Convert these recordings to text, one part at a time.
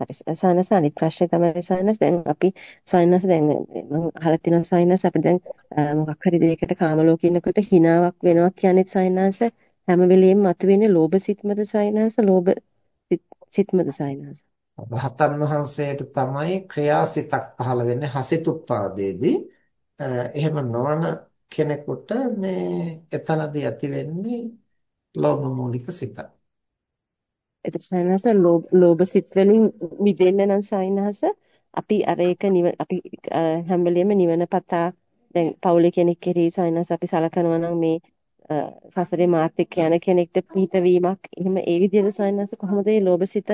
හරි. සානස අනිත් ප්‍රශ්නේ තමයි සානස දැන් අපි සානස දැන් මම අහලා තියෙනවා සානස අපි දැන් මොකක් හරි දෙයකට කාම ලෝකේ ඉන්නකොට හිනාවක් වෙනවා කියන්නේ සානස හැම වෙලෙම මතුවෙන්නේ ලෝභ සිත්මද සානස ලෝභ සිත්මද සානස රහතන් වහන්සේට තමයි ක්‍රියාසිතක් පහළ වෙන්නේ හසිතුප්පාදේදී එහෙම නොවන කෙනෙකුට මේ එතනදී ඇති වෙන්නේ ලෝභ මූලික සිතක්. එතකොට සයනහස ලෝභ සිත් වලින් මිදෙන්න නම් සයනහස අපි අර ඒක අපි හැම වෙලෙම නිවන පතා දැන් පවුලේ කෙනෙක් කෙරෙහි සයනහස අපි සලකනවා නම් මේ සසරේ මාත් එක්ක යන කෙනෙක්ට පිටවීමක් එහෙම ඒ විදිහට සයනහස කොහොමද මේ ලෝභ සිත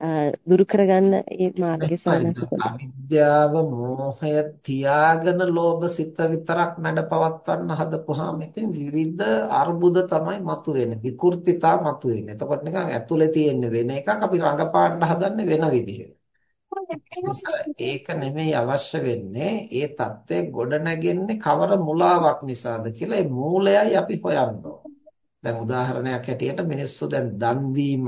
දුරු කරගන්න මේ මාර්ගය අවිද්‍යාව මෝහය තියාගෙන ලෝභ සිත විතරක් නැඩ පවත්වන්න හදපුවාම ඉතින් විවිධ අර්බුද තමයි මතුවෙන්නේ විකෘතිතා මතුවෙන්නේ එතකොට නිකන් ඇතුලේ තියෙන වෙන එකක් අපි රඟපාන්න හදන්නේ වෙන විදිහකට ඒක නෙමෙයි අවශ්‍ය වෙන්නේ ඒ தත්ත්වය ගොඩ නැගෙන්නේ කවර මුලාවක් නිසාද කියලා ඒ මූලයයි අපි හොයන්න දැන් උදාහරණයක් හැටියට මිනිස්සු දැන් දන් දීම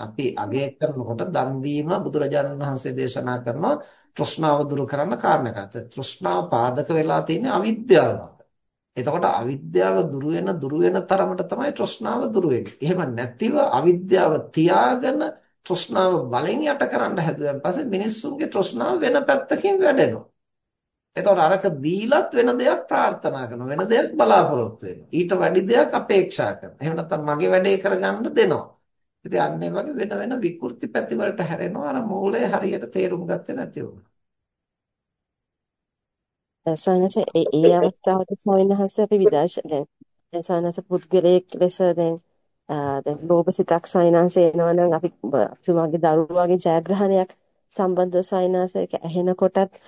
අපි අගය කරනකොට දන් දීම බුදුරජාණන් වහන්සේ දේශනා කරනවා තෘෂ්ණාව දුරු කරන්න කාරණාවක්. තෘෂ්ණාව පාදක වෙලා තියෙන්නේ අවිද්‍යාව මත. එතකොට අවිද්‍යාව දුරු වෙන දුරු වෙන තරමට තමයි තෘෂ්ණාව දුරු වෙන්නේ. එහෙම නැතිව අවිද්‍යාව තියාගෙන තෘෂ්ණාව බලෙන් යට කරන්න හැදුවන් පස්සේ මිනිස්සුන්ගේ තෘෂ්ණාව වෙන පැත්තකින් වැඩෙනවා. එතකොට අරක දීලත් වෙන දෙයක් ප්‍රාර්ථනා කරනවා වෙන දෙයක් බලාපොරොත්තු වෙනවා. ඊට වැඩි දෙයක් අපේක්ෂා කරනවා. එහෙම නැත්නම් මගේ වැඩේ කරගන්න දෙනවා. ඉතින් අන්න ඒ වගේ වෙන වෙන විකෘති පැති වලට හැරෙනවා. අර මූලය හරියට තේරුම් ගත්තේ නැති වුණා. සයනස ඒ ඒ අවස්ථාවට සයනහස අපි විදර්ශ දැන් දැන් සයනස පුද්ගලයෙක් ලෙස දැන් දැන් ලෝභ සිතක් සයනස එනවා නම් අපි තුමාගේ දරුවාගේ ජයග්‍රහණයක් සම්බන්ධ සයනස එක ඇහෙනකොටත්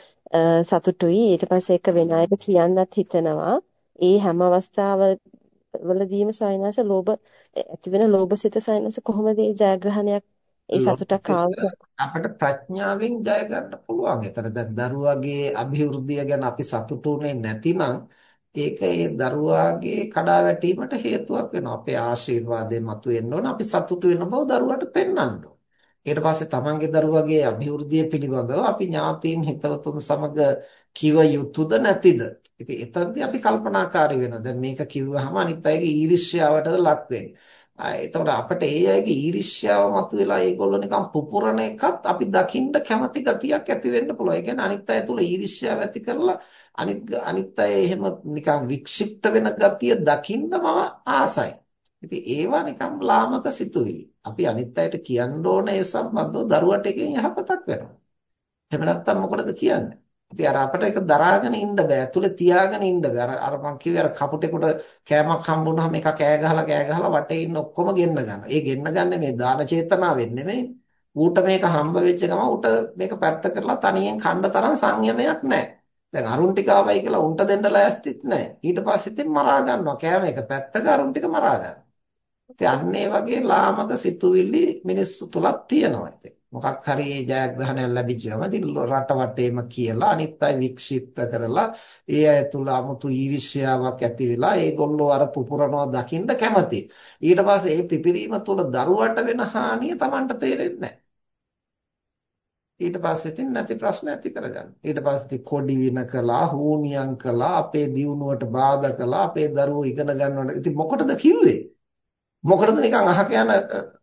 සතුටුයි. ඊට පස්සේ එක වෙන අයට කියන්නත් හිතෙනවා. ඒ හැම අවස්ථාව වලදීම සයනස ලෝභ ඇති වෙන ලෝභසිත සයනස කොහොමද ඒ ජයග්‍රහණයක් ඒ සතුටක් අපිට ප්‍රඥාවෙන් ජය ගන්න පුළුවන්. ඒතර දැන් දරුවාගේ અભිවෘද්ධිය ගැන අපි සතුටුුනේ නැතිනම් ඒක ඒ දරුවාගේ කඩාවැටීමට හේතුවක් වෙනවා. අපේ ආශිර්වාදයෙන් මතුවෙන්න ඕන අපි සතුටු වෙන බව දරුවාට පෙන්වන්න ඕන. ඊට පස්සේ තමන්ගේ දරුවගේ અભිවෘද්ධිය පිළිබඳව අපි ඥාතීන් හිතවතුන් සමග කිව යුතුද නැතිද? ඉතින් එතනදී අපි කල්පනාකාරී වෙනවා. දැන් මේක කිව්වහම අනිත් අයගේ ඊර්ෂ්‍යාවටද ලක් වෙන්නේ. එතකොට අපිට ඒ අයගේ ඊර්ෂ්‍යාව මතුවලා ඒගොල්ලෝ නිකන් පුපුරන එකත් අපි දකින්න කැමති ගතියක් ඇති වෙන්න පුළුවන්. ඒ කියන්නේ අනිත් අය තුල ඊර්ෂ්‍යාව ඇති කරලා අනිත් අනිත් අය එහෙම නිකන් වික්ෂිප්ත වෙන ගතිය දකින්න මම ආසයි. ඉතින් ඒවා නිකන් ලාමක සිතුවිලි. අපි අනිත් අයට කියන්න ඕන ඒ සම්බන්ධව දරුවට එකෙන් යහපතක් වෙනවා. එහෙම නැත්නම් මොකටද කියන්නේ? ඉතින් අර අපිට ඒක දරාගෙන ඉන්න බෑ. ඇතුලේ තියාගෙන ඉන්න බෑ. අර අර මං කිව්වේ අර කපුටෙකුට කෑමක් හම්බුනහම එක කෑ ගහලා කෑ ගහලා වටේ ඉන්න ඔක්කොම ගෙන්න ගන්නවා. ඒ ගෙන්න ගන්න මේ දාන චේතනාවෙන් නෙමෙයි. ඌට මේක හම්බ වෙච්ච ගමන් ඌට මේක පැත්ත කරලා තනියෙන් කන්න තරම් සංයමයක් නැහැ. දැන් අරුන් ටික ආවයි කියලා උන්ට දෙන්න ලෑස්තිත් නැහැ. ඊට පස්සේ ඉතින් මරා ගන්නවා. කෑම එක පැත්තක අරුන් ටික මරා ගන්නවා. ඉතින් අන්න ඒ වගේ ලාමක සිතුවිලි මිනිස්සු තුලක් තියෙනවා ඉතින්. මොකක් හරි ජයග්‍රහණයක් ලැබිච්චම ඉතින් රට වටේම කියලා අනිත් අය වික්ෂිප්ත කරලා ඒ අය තුල 아무තු ඊර්ෂ්‍යාවක් ඇති වෙලා ඒගොල්ලෝ අර පුපුරනවා දකින්න කැමති. ඊට පස්සේ ඒ පිපිරීම තුල දරුවට වෙන හානිය Tamanට තේරෙන්නේ ඊට පස්සේ ඉතින් නැති ප්‍රශ්න ඇති කරගන්න. ඊට පස්සේ කොඩි වින කළා, හූනියම් කළා, අපේ දියුණුවට බාධා කළා, අපේ දරුවෝ ඉගෙන ගන්නවට. ඉතින් මොකටද කිව්වේ? මොකටද නිකන් අහක යන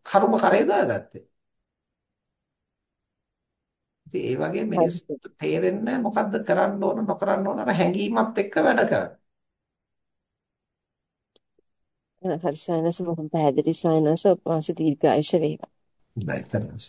කර්ම කරේ දාගත්තේ? ඉතින් ඒ වගේ මිනිස්සුන්ට තේරෙන්නේ මොකද්ද කරන්න ඕන නොකරන්න ඕන අර හැඟීමත් එක්ක වැඩ කරන්නේ. හරි සයනස මොහොම පැහැදිලි සයනස වාසිත දීර්ඝායුෂ වේවා. බයිතරන්ස්.